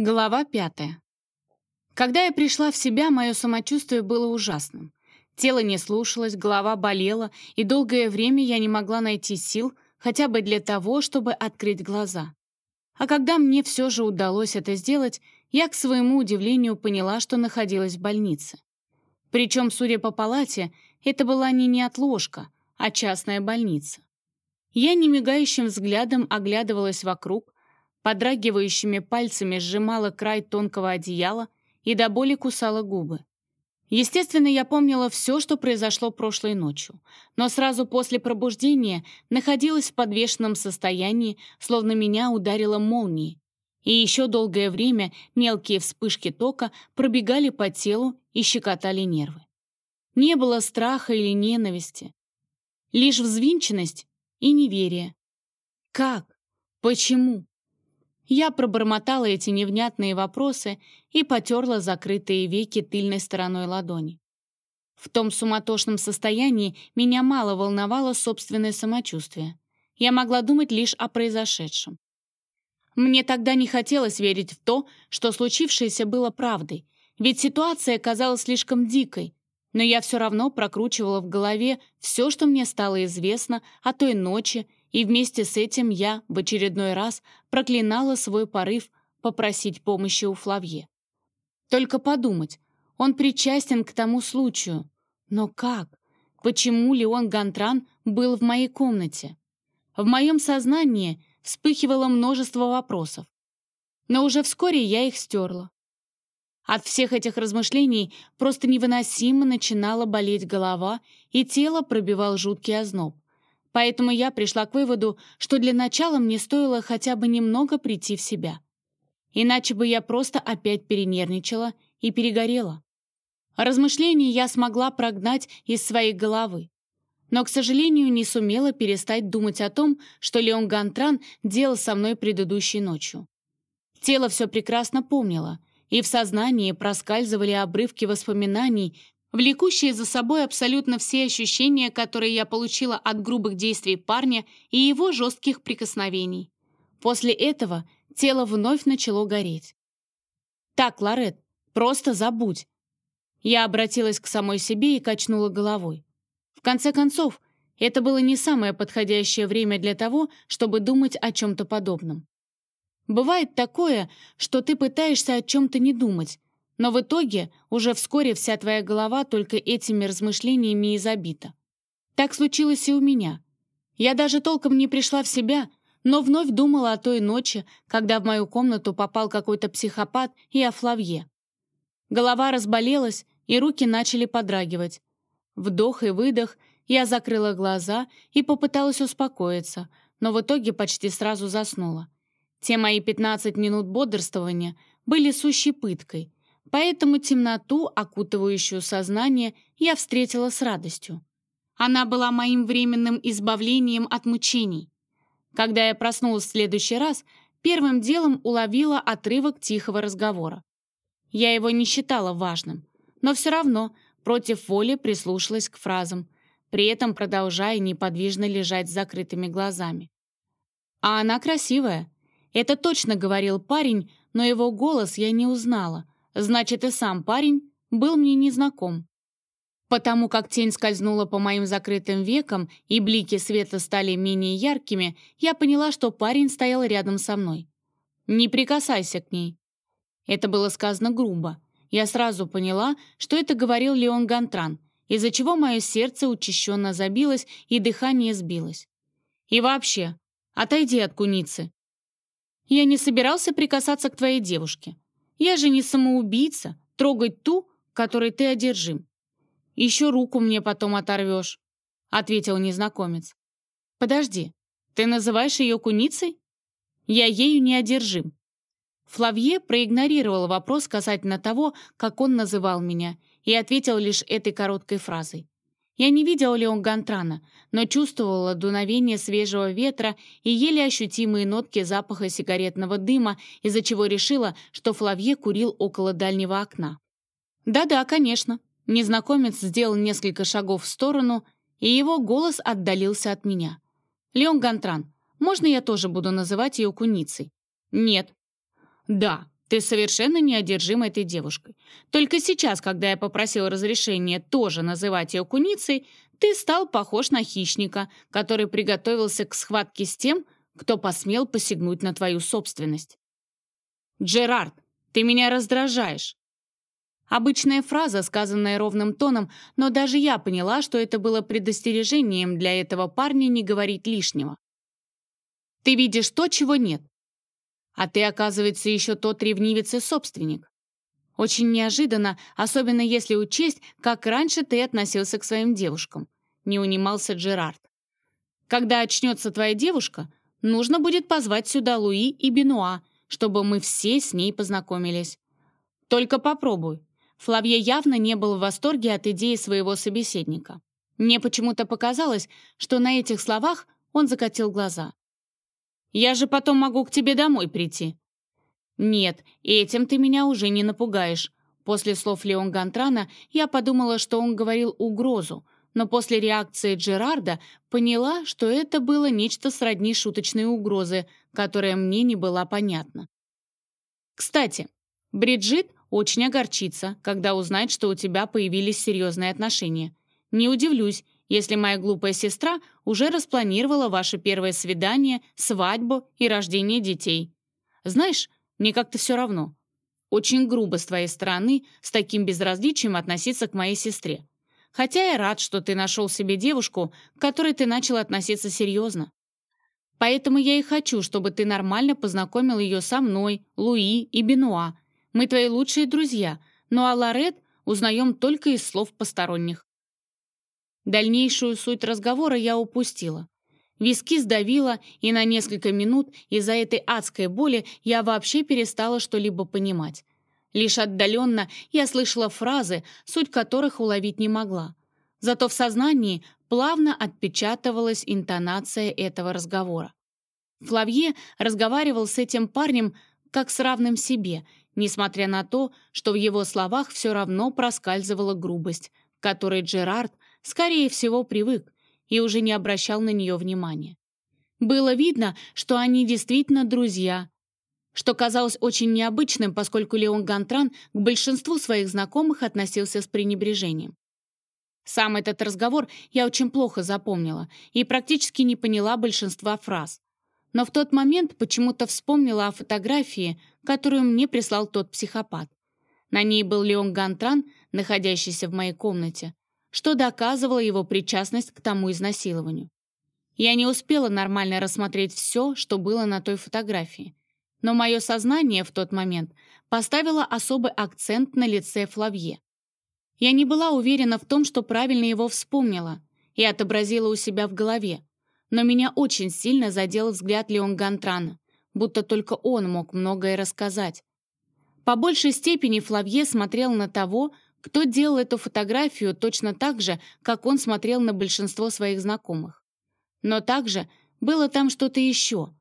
Глава пятая. Когда я пришла в себя, мое самочувствие было ужасным. Тело не слушалось, голова болела, и долгое время я не могла найти сил хотя бы для того, чтобы открыть глаза. А когда мне все же удалось это сделать, я, к своему удивлению, поняла, что находилась в больнице. Причем, судя по палате, это была не неотложка, а частная больница. Я немигающим взглядом оглядывалась вокруг, подрагивающими пальцами сжимала край тонкого одеяла и до боли кусала губы. Естественно, я помнила все, что произошло прошлой ночью, но сразу после пробуждения находилась в подвешенном состоянии, словно меня ударило молнией. И еще долгое время мелкие вспышки тока пробегали по телу и щекотали нервы. Не было страха или ненависти, лишь взвинченность и неверие. Как? Почему? Я пробормотала эти невнятные вопросы и потерла закрытые веки тыльной стороной ладони. В том суматошном состоянии меня мало волновало собственное самочувствие. Я могла думать лишь о произошедшем. Мне тогда не хотелось верить в то, что случившееся было правдой, ведь ситуация казалась слишком дикой, но я все равно прокручивала в голове все, что мне стало известно о той ночи и вместе с этим я в очередной раз проклинала свой порыв попросить помощи у Флавье. Только подумать, он причастен к тому случаю. Но как? Почему Леон Гантран был в моей комнате? В моем сознании вспыхивало множество вопросов. Но уже вскоре я их стерла. От всех этих размышлений просто невыносимо начинала болеть голова, и тело пробивал жуткий озноб. Поэтому я пришла к выводу, что для начала мне стоило хотя бы немного прийти в себя. Иначе бы я просто опять перенервничала и перегорела. Размышления я смогла прогнать из своей головы. Но, к сожалению, не сумела перестать думать о том, что Леон Гантран делал со мной предыдущей ночью. Тело все прекрасно помнило, и в сознании проскальзывали обрывки воспоминаний, влекущие за собой абсолютно все ощущения, которые я получила от грубых действий парня и его жестких прикосновений. После этого тело вновь начало гореть. «Так, Лорет, просто забудь». Я обратилась к самой себе и качнула головой. В конце концов, это было не самое подходящее время для того, чтобы думать о чем-то подобном. Бывает такое, что ты пытаешься о чем-то не думать, но в итоге уже вскоре вся твоя голова только этими размышлениями и забита. Так случилось и у меня. Я даже толком не пришла в себя, но вновь думала о той ночи, когда в мою комнату попал какой-то психопат и о Флавье. Голова разболелась, и руки начали подрагивать. Вдох и выдох, я закрыла глаза и попыталась успокоиться, но в итоге почти сразу заснула. Те мои 15 минут бодрствования были сущей пыткой — Поэтому темноту, окутывающую сознание, я встретила с радостью. Она была моим временным избавлением от мучений. Когда я проснулась в следующий раз, первым делом уловила отрывок тихого разговора. Я его не считала важным, но все равно против воли прислушалась к фразам, при этом продолжая неподвижно лежать с закрытыми глазами. «А она красивая», — это точно говорил парень, но его голос я не узнала — Значит, и сам парень был мне незнаком. Потому как тень скользнула по моим закрытым векам и блики света стали менее яркими, я поняла, что парень стоял рядом со мной. «Не прикасайся к ней». Это было сказано грубо. Я сразу поняла, что это говорил Леон Гантран, из-за чего мое сердце учащенно забилось и дыхание сбилось. «И вообще, отойди от куницы». «Я не собирался прикасаться к твоей девушке. Я же не самоубийца, трогать ту, которой ты одержим. Еще руку мне потом оторвешь», — ответил незнакомец. «Подожди, ты называешь ее куницей? Я ею не одержим». Флавье проигнорировал вопрос касательно того, как он называл меня, и ответил лишь этой короткой фразой. Я не видела Леон Гантрана, но чувствовала дуновение свежего ветра и еле ощутимые нотки запаха сигаретного дыма, из-за чего решила, что Флавье курил около дальнего окна. «Да-да, конечно». Незнакомец сделал несколько шагов в сторону, и его голос отдалился от меня. «Леон Гантран, можно я тоже буду называть ее куницей?» «Нет». «Да, Ты совершенно неодержим этой девушкой. Только сейчас, когда я попросил разрешения тоже называть ее куницей, ты стал похож на хищника, который приготовился к схватке с тем, кто посмел посягнуть на твою собственность. «Джерард, ты меня раздражаешь!» Обычная фраза, сказанная ровным тоном, но даже я поняла, что это было предостережением для этого парня не говорить лишнего. «Ты видишь то, чего нет. А ты, оказывается, еще тот ревнивец и собственник. Очень неожиданно, особенно если учесть, как раньше ты относился к своим девушкам», — не унимался Джерард. «Когда очнется твоя девушка, нужно будет позвать сюда Луи и Бенуа, чтобы мы все с ней познакомились. Только попробуй, Флавье явно не был в восторге от идеи своего собеседника. Мне почему-то показалось, что на этих словах он закатил глаза. «Я же потом могу к тебе домой прийти». «Нет, этим ты меня уже не напугаешь». После слов Леон Гантрана я подумала, что он говорил угрозу, но после реакции Джерарда поняла, что это было нечто сродни шуточной угрозы, которая мне не была понятна. Кстати, Бриджит очень огорчится, когда узнает, что у тебя появились серьезные отношения. Не удивлюсь, если моя глупая сестра уже распланировала ваше первое свидание, свадьбу и рождение детей. Знаешь, мне как-то все равно. Очень грубо с твоей стороны с таким безразличием относиться к моей сестре. Хотя я рад, что ты нашел себе девушку, к которой ты начал относиться серьезно. Поэтому я и хочу, чтобы ты нормально познакомил ее со мной, Луи и Бенуа, мы твои лучшие друзья, ну а Лорет узнаем только из слов посторонних». Дальнейшую суть разговора я упустила. Виски сдавило, и на несколько минут из-за этой адской боли я вообще перестала что-либо понимать. Лишь отдаленно я слышала фразы, суть которых уловить не могла. Зато в сознании плавно отпечатывалась интонация этого разговора. Флавье разговаривал с этим парнем как с равным себе, несмотря на то, что в его словах все равно проскальзывала грубость, которой Джерард, скорее всего, привык и уже не обращал на нее внимания. Было видно, что они действительно друзья, что казалось очень необычным, поскольку Леон Гантран к большинству своих знакомых относился с пренебрежением. Сам этот разговор я очень плохо запомнила и практически не поняла большинства фраз. Но в тот момент почему-то вспомнила о фотографии, которую мне прислал тот психопат. На ней был Леон Гантран, находящийся в моей комнате, что доказывало его причастность к тому изнасилованию. Я не успела нормально рассмотреть все, что было на той фотографии. Но мое сознание в тот момент поставило особый акцент на лице Флавье. Я не была уверена в том, что правильно его вспомнила и отобразила у себя в голове, но меня очень сильно задел взгляд Леон Гантрана, будто только он мог многое рассказать. По большей степени Флавье смотрел на того, кто делал эту фотографию точно так же, как он смотрел на большинство своих знакомых. Но также было там что-то еще.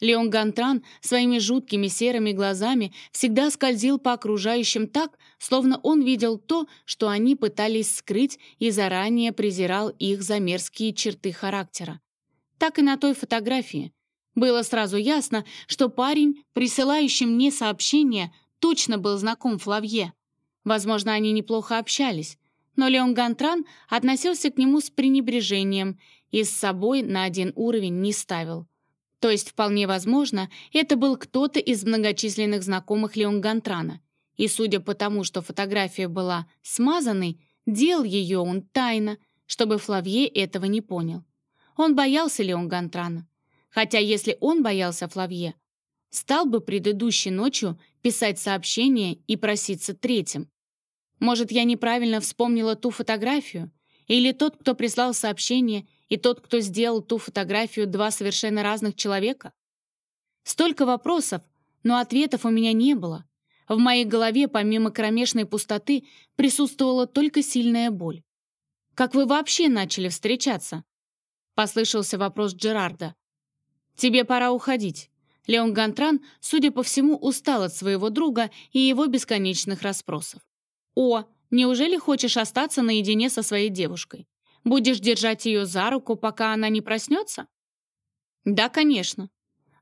Леон Гантран своими жуткими серыми глазами всегда скользил по окружающим так, словно он видел то, что они пытались скрыть и заранее презирал их за мерзкие черты характера так и на той фотографии. Было сразу ясно, что парень, присылающий мне сообщение, точно был знаком Флавье. Возможно, они неплохо общались, но Леон Гантран относился к нему с пренебрежением и с собой на один уровень не ставил. То есть, вполне возможно, это был кто-то из многочисленных знакомых Леон Гантрана. И судя по тому, что фотография была смазанной, делал ее он тайно, чтобы Флавье этого не понял. Он боялся Леон Гантрана. Хотя если он боялся Флавье, стал бы предыдущей ночью писать сообщение и проситься третьим. Может, я неправильно вспомнила ту фотографию? Или тот, кто прислал сообщение, и тот, кто сделал ту фотографию, два совершенно разных человека? Столько вопросов, но ответов у меня не было. В моей голове, помимо кромешной пустоты, присутствовала только сильная боль. «Как вы вообще начали встречаться?» — послышался вопрос Джерарда. «Тебе пора уходить». Леон Гантран, судя по всему, устал от своего друга и его бесконечных расспросов. «О, неужели хочешь остаться наедине со своей девушкой? Будешь держать ее за руку, пока она не проснется?» «Да, конечно».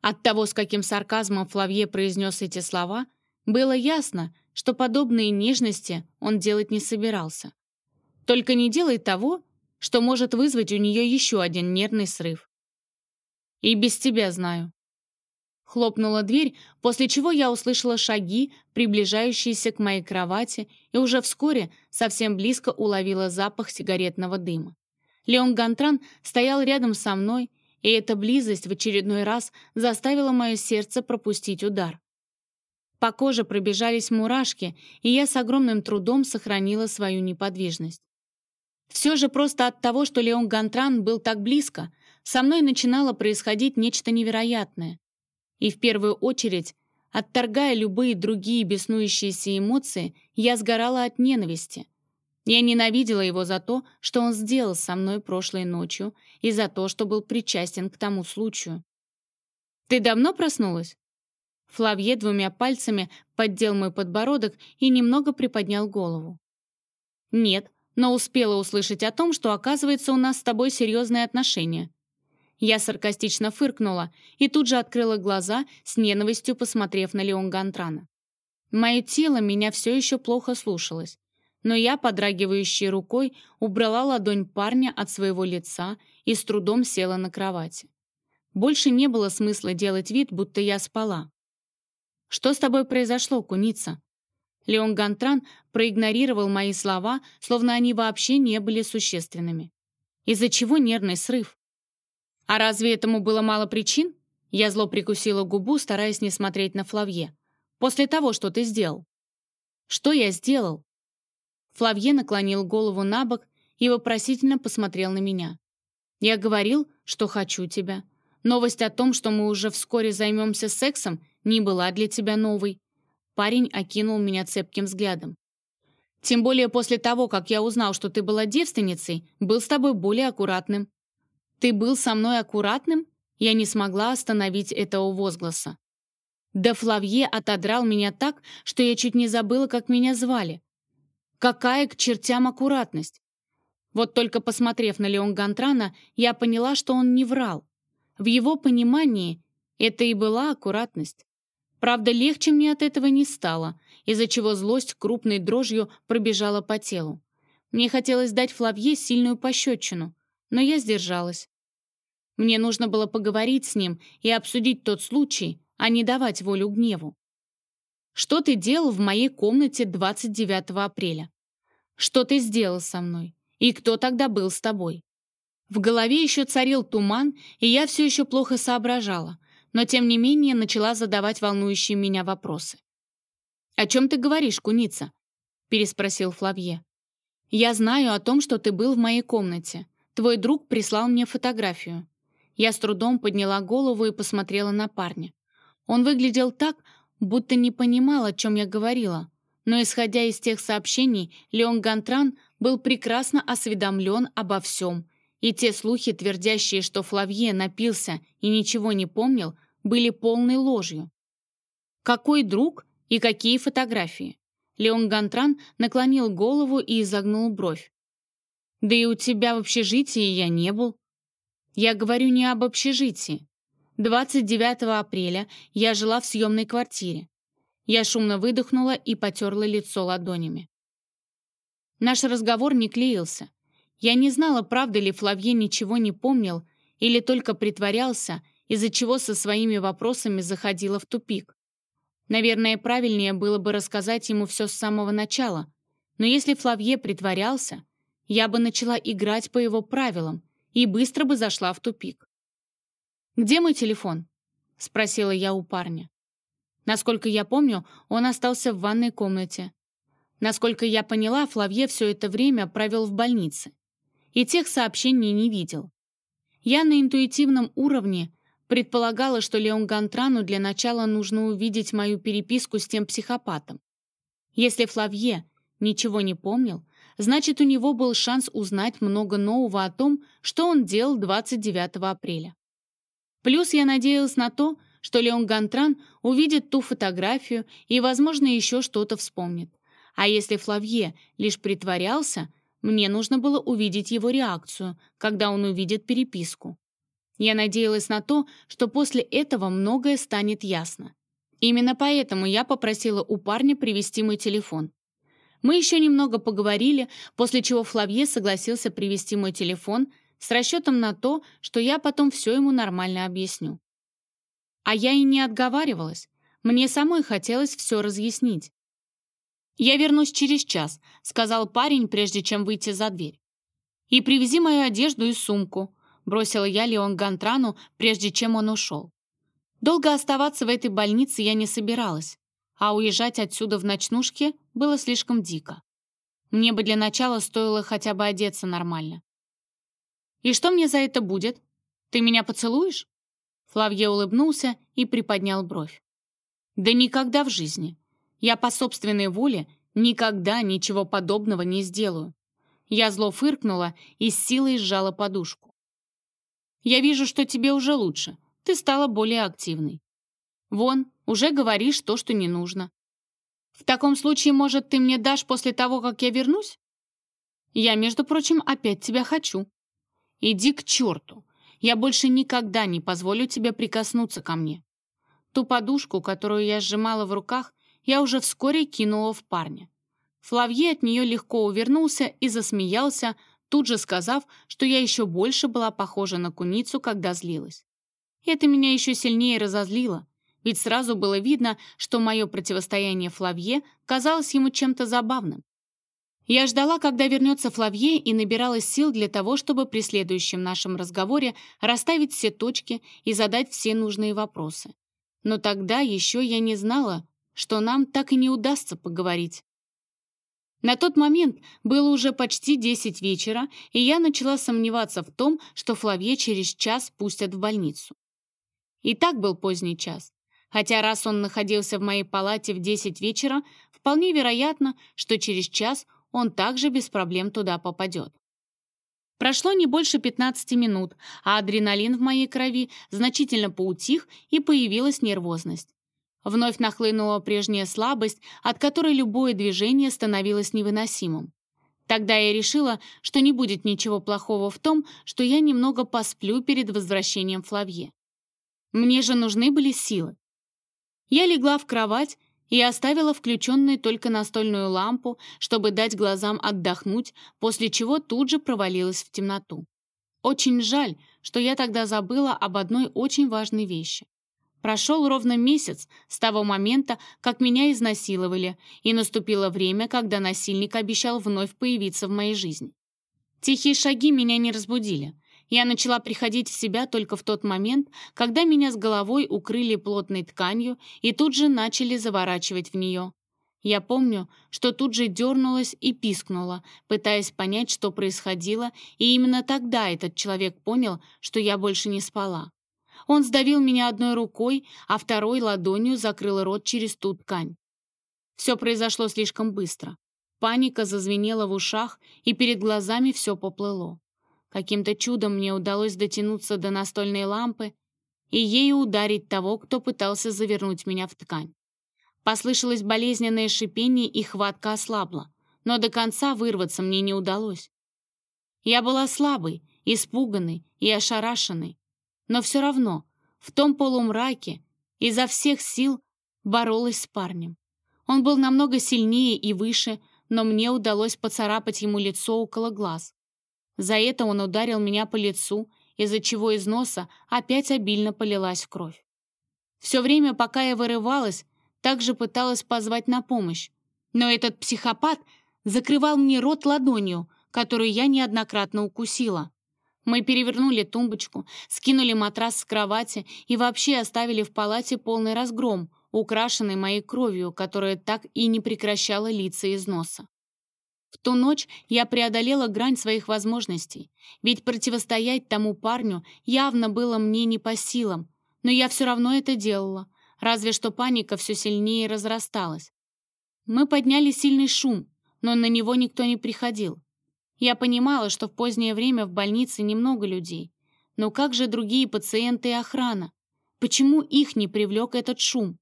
От того, с каким сарказмом Флавье произнес эти слова, Было ясно, что подобные нежности он делать не собирался. Только не делай того, что может вызвать у нее еще один нервный срыв. И без тебя знаю. Хлопнула дверь, после чего я услышала шаги, приближающиеся к моей кровати, и уже вскоре совсем близко уловила запах сигаретного дыма. Леон Гантран стоял рядом со мной, и эта близость в очередной раз заставила мое сердце пропустить удар. По коже пробежались мурашки, и я с огромным трудом сохранила свою неподвижность. Все же просто от того, что Леон Гантран был так близко, со мной начинало происходить нечто невероятное. И в первую очередь, отторгая любые другие беснующиеся эмоции, я сгорала от ненависти. Я ненавидела его за то, что он сделал со мной прошлой ночью, и за то, что был причастен к тому случаю. «Ты давно проснулась?» Флавье двумя пальцами поддел мой подбородок и немного приподнял голову. «Нет, но успела услышать о том, что, оказывается, у нас с тобой серьезные отношения». Я саркастично фыркнула и тут же открыла глаза, с ненавистью посмотрев на Леон Гантрана. Мое тело меня все еще плохо слушалось, но я, подрагивающей рукой, убрала ладонь парня от своего лица и с трудом села на кровати. Больше не было смысла делать вид, будто я спала. «Что с тобой произошло, куница?» Леон Гантран проигнорировал мои слова, словно они вообще не были существенными. Из-за чего нервный срыв? А разве этому было мало причин? Я зло прикусила губу, стараясь не смотреть на Флавье. После того, что ты сделал. Что я сделал? Флавье наклонил голову на бок и вопросительно посмотрел на меня. Я говорил, что хочу тебя. Новость о том, что мы уже вскоре займемся сексом, не была для тебя новой. Парень окинул меня цепким взглядом. Тем более после того, как я узнал, что ты была девственницей, был с тобой более аккуратным. «Ты был со мной аккуратным?» Я не смогла остановить этого возгласа. Да Флавье отодрал меня так, что я чуть не забыла, как меня звали. Какая к чертям аккуратность? Вот только посмотрев на Леон Гантрана, я поняла, что он не врал. В его понимании это и была аккуратность. Правда, легче мне от этого не стало, из-за чего злость крупной дрожью пробежала по телу. Мне хотелось дать Флавье сильную пощечину, но я сдержалась. Мне нужно было поговорить с ним и обсудить тот случай, а не давать волю гневу. Что ты делал в моей комнате 29 апреля? Что ты сделал со мной? И кто тогда был с тобой? В голове еще царил туман, и я все еще плохо соображала, но тем не менее начала задавать волнующие меня вопросы. «О чем ты говоришь, куница?» — переспросил Флавье. «Я знаю о том, что ты был в моей комнате. Твой друг прислал мне фотографию. Я с трудом подняла голову и посмотрела на парня. Он выглядел так, будто не понимал, о чем я говорила. Но исходя из тех сообщений, Леон Гантран был прекрасно осведомлен обо всем, и те слухи, твердящие, что Флавье напился и ничего не помнил, были полной ложью. Какой друг и какие фотографии? Леон Гантран наклонил голову и изогнул бровь. «Да и у тебя в общежитии я не был», я говорю не об общежитии. 29 апреля я жила в съемной квартире. Я шумно выдохнула и потерла лицо ладонями. Наш разговор не клеился. Я не знала, правда ли Флавье ничего не помнил или только притворялся, из-за чего со своими вопросами заходила в тупик. Наверное, правильнее было бы рассказать ему все с самого начала, но если Флавье притворялся, я бы начала играть по его правилам, и быстро бы зашла в тупик. «Где мой телефон?» — спросила я у парня. Насколько я помню, он остался в ванной комнате. Насколько я поняла, Флавье все это время провел в больнице. И тех сообщений не видел. Я на интуитивном уровне предполагала, что Леон Гантрану для начала нужно увидеть мою переписку с тем психопатом. Если Флавье ничего не помнил, Значит, у него был шанс узнать много нового о том, что он делал 29 апреля. Плюс я надеялась на то, что Леон Гантран увидит ту фотографию и, возможно, еще что-то вспомнит. А если Флавье лишь притворялся, мне нужно было увидеть его реакцию, когда он увидит переписку. Я надеялась на то, что после этого многое станет ясно. Именно поэтому я попросила у парня привезти мой телефон. Мы еще немного поговорили, после чего Флавье согласился привезти мой телефон с расчетом на то, что я потом все ему нормально объясню. А я и не отговаривалась. Мне самой хотелось все разъяснить. «Я вернусь через час», — сказал парень, прежде чем выйти за дверь. «И привези мою одежду и сумку», — бросила я Леон Гантрану, прежде чем он ушел. Долго оставаться в этой больнице я не собиралась, а уезжать отсюда в ночнушке было слишком дико. Мне бы для начала стоило хотя бы одеться нормально. «И что мне за это будет? Ты меня поцелуешь?» Флавье улыбнулся и приподнял бровь. «Да никогда в жизни. Я по собственной воле никогда ничего подобного не сделаю». Я зло фыркнула и с силой сжала подушку. «Я вижу, что тебе уже лучше ты стала более активной. Вон, уже говоришь то, что не нужно. В таком случае, может, ты мне дашь после того, как я вернусь? Я, между прочим, опять тебя хочу. Иди к черту. Я больше никогда не позволю тебе прикоснуться ко мне. Ту подушку, которую я сжимала в руках, я уже вскоре кинула в парня. Флавье от нее легко увернулся и засмеялся, тут же сказав, что я еще больше была похожа на куницу, когда злилась. Это меня еще сильнее разозлило, ведь сразу было видно, что мое противостояние Флавье казалось ему чем-то забавным. Я ждала, когда вернется Флавье, и набиралась сил для того, чтобы при следующем нашем разговоре расставить все точки и задать все нужные вопросы. Но тогда еще я не знала, что нам так и не удастся поговорить. На тот момент было уже почти 10 вечера, и я начала сомневаться в том, что Флавье через час пустят в больницу. И так был поздний час. Хотя раз он находился в моей палате в 10 вечера, вполне вероятно, что через час он также без проблем туда попадет. Прошло не больше 15 минут, а адреналин в моей крови значительно поутих и появилась нервозность. Вновь нахлынула прежняя слабость, от которой любое движение становилось невыносимым. Тогда я решила, что не будет ничего плохого в том, что я немного посплю перед возвращением Флавье. Мне же нужны были силы. Я легла в кровать и оставила включенной только настольную лампу, чтобы дать глазам отдохнуть, после чего тут же провалилась в темноту. Очень жаль, что я тогда забыла об одной очень важной вещи. Прошел ровно месяц с того момента, как меня изнасиловали, и наступило время, когда насильник обещал вновь появиться в моей жизни. Тихие шаги меня не разбудили. Я начала приходить в себя только в тот момент, когда меня с головой укрыли плотной тканью и тут же начали заворачивать в нее. Я помню, что тут же дернулась и пискнула, пытаясь понять, что происходило, и именно тогда этот человек понял, что я больше не спала. Он сдавил меня одной рукой, а второй ладонью закрыл рот через ту ткань. Все произошло слишком быстро. Паника зазвенела в ушах, и перед глазами все поплыло. Каким-то чудом мне удалось дотянуться до настольной лампы и ею ударить того, кто пытался завернуть меня в ткань. Послышалось болезненное шипение, и хватка ослабла, но до конца вырваться мне не удалось. Я была слабой, испуганной и ошарашенной, но все равно в том полумраке изо всех сил боролась с парнем. Он был намного сильнее и выше, но мне удалось поцарапать ему лицо около глаз. За это он ударил меня по лицу, из-за чего из носа опять обильно полилась кровь. Все время, пока я вырывалась, также пыталась позвать на помощь. Но этот психопат закрывал мне рот ладонью, которую я неоднократно укусила. Мы перевернули тумбочку, скинули матрас с кровати и вообще оставили в палате полный разгром, украшенный моей кровью, которая так и не прекращала литься из носа. В ту ночь я преодолела грань своих возможностей, ведь противостоять тому парню явно было мне не по силам, но я все равно это делала, разве что паника все сильнее разрасталась. Мы подняли сильный шум, но на него никто не приходил. Я понимала, что в позднее время в больнице немного людей. Но как же другие пациенты и охрана? Почему их не привлек этот шум?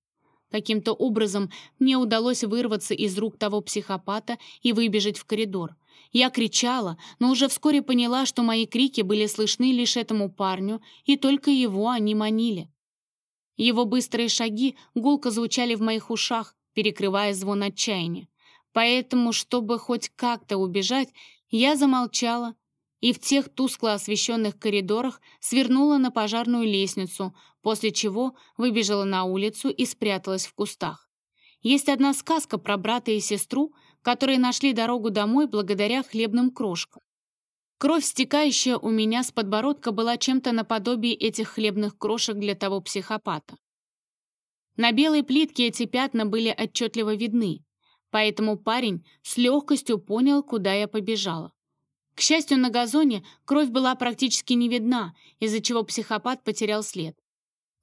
Каким-то образом мне удалось вырваться из рук того психопата и выбежать в коридор. Я кричала, но уже вскоре поняла, что мои крики были слышны лишь этому парню, и только его они манили. Его быстрые шаги гулко звучали в моих ушах, перекрывая звон отчаяния. Поэтому, чтобы хоть как-то убежать, я замолчала и в тех тускло освещенных коридорах свернула на пожарную лестницу, после чего выбежала на улицу и спряталась в кустах. Есть одна сказка про брата и сестру, которые нашли дорогу домой благодаря хлебным крошкам. Кровь, стекающая у меня с подбородка, была чем-то наподобие этих хлебных крошек для того психопата. На белой плитке эти пятна были отчетливо видны, поэтому парень с легкостью понял, куда я побежала. К счастью, на газоне кровь была практически не видна, из-за чего психопат потерял след.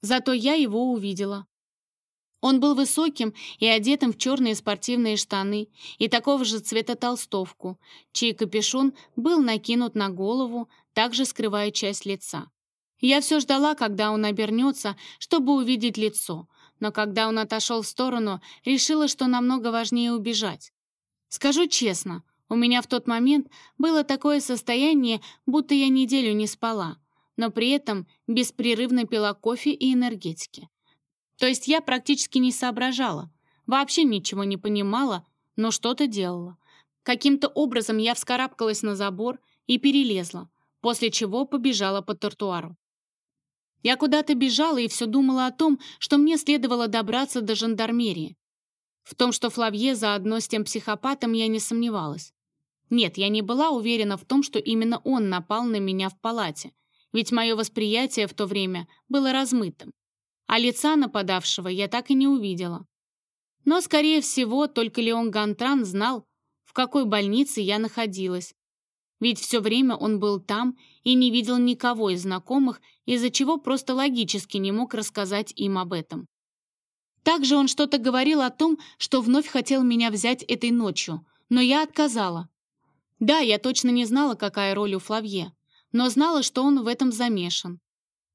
Зато я его увидела. Он был высоким и одетым в черные спортивные штаны и такого же цвета толстовку, чей капюшон был накинут на голову, также скрывая часть лица. Я все ждала, когда он обернется, чтобы увидеть лицо, но когда он отошел в сторону, решила, что намного важнее убежать. Скажу честно, у меня в тот момент было такое состояние, будто я неделю не спала, но при этом беспрерывно пила кофе и энергетики. То есть я практически не соображала, вообще ничего не понимала, но что-то делала. Каким-то образом я вскарабкалась на забор и перелезла, после чего побежала по тротуару. Я куда-то бежала и все думала о том, что мне следовало добраться до жандармерии. В том, что Флавье заодно с тем психопатом, я не сомневалась. Нет, я не была уверена в том, что именно он напал на меня в палате, ведь мое восприятие в то время было размытым а лица нападавшего я так и не увидела. Но, скорее всего, только Леон Гантран знал, в какой больнице я находилась. Ведь все время он был там и не видел никого из знакомых, из-за чего просто логически не мог рассказать им об этом. Также он что-то говорил о том, что вновь хотел меня взять этой ночью, но я отказала. Да, я точно не знала, какая роль у Флавье, но знала, что он в этом замешан.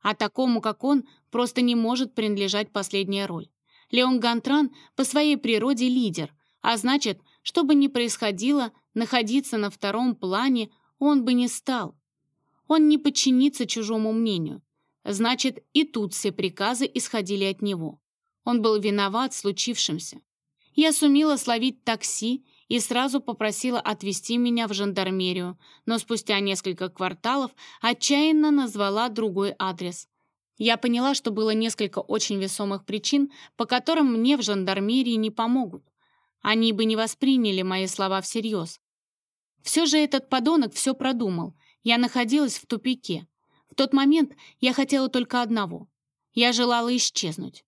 А такому, как он, просто не может принадлежать последняя роль. Леон Гантран по своей природе лидер, а значит, что бы ни происходило, находиться на втором плане он бы не стал. Он не подчинится чужому мнению. Значит, и тут все приказы исходили от него. Он был виноват в случившемся. Я сумела словить такси и сразу попросила отвезти меня в жандармерию, но спустя несколько кварталов отчаянно назвала другой адрес. Я поняла, что было несколько очень весомых причин, по которым мне в жандармерии не помогут. Они бы не восприняли мои слова всерьез. Все же этот подонок все продумал. Я находилась в тупике. В тот момент я хотела только одного. Я желала исчезнуть.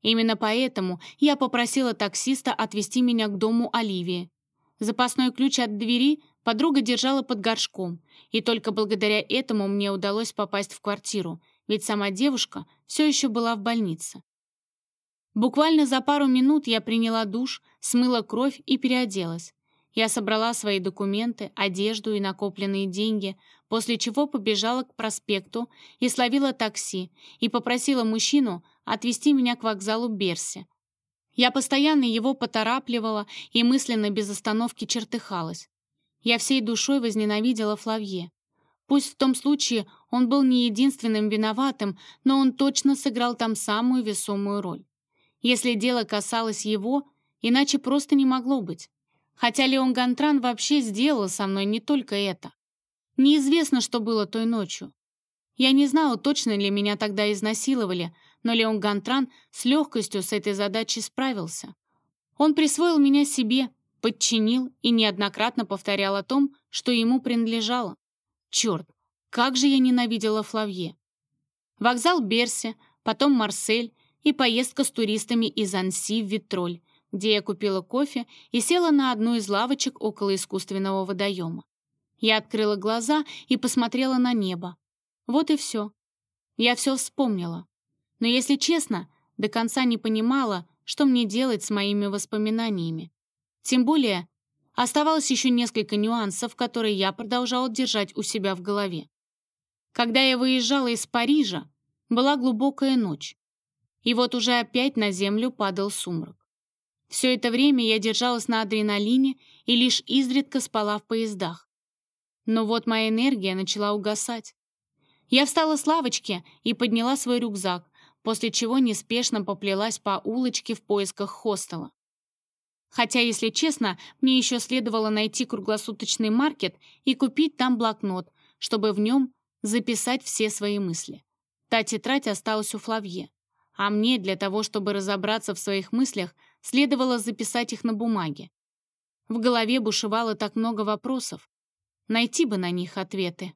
Именно поэтому я попросила таксиста отвезти меня к дому Оливии. Запасной ключ от двери подруга держала под горшком, и только благодаря этому мне удалось попасть в квартиру, ведь сама девушка все еще была в больнице. Буквально за пару минут я приняла душ, смыла кровь и переоделась. Я собрала свои документы, одежду и накопленные деньги, после чего побежала к проспекту и словила такси и попросила мужчину отвезти меня к вокзалу Берси, я постоянно его поторапливала и мысленно без остановки чертыхалась. Я всей душой возненавидела Флавье. Пусть в том случае он был не единственным виноватым, но он точно сыграл там самую весомую роль. Если дело касалось его, иначе просто не могло быть. Хотя Леон Гантран вообще сделал со мной не только это. Неизвестно, что было той ночью. Я не знала, точно ли меня тогда изнасиловали, но Леон Гантран с легкостью с этой задачей справился. Он присвоил меня себе, подчинил и неоднократно повторял о том, что ему принадлежало. Черт, как же я ненавидела Флавье. Вокзал Берси, потом Марсель и поездка с туристами из Анси в Витроль, где я купила кофе и села на одну из лавочек около искусственного водоема. Я открыла глаза и посмотрела на небо. Вот и все. Я все вспомнила. Но, если честно, до конца не понимала, что мне делать с моими воспоминаниями. Тем более, оставалось еще несколько нюансов, которые я продолжала держать у себя в голове. Когда я выезжала из Парижа, была глубокая ночь. И вот уже опять на землю падал сумрак. Все это время я держалась на адреналине и лишь изредка спала в поездах. Но вот моя энергия начала угасать. Я встала с лавочки и подняла свой рюкзак, после чего неспешно поплелась по улочке в поисках хостела. Хотя, если честно, мне еще следовало найти круглосуточный маркет и купить там блокнот, чтобы в нем записать все свои мысли. Та тетрадь осталась у Флавье. А мне для того, чтобы разобраться в своих мыслях, следовало записать их на бумаге. В голове бушевало так много вопросов. Найти бы на них ответы.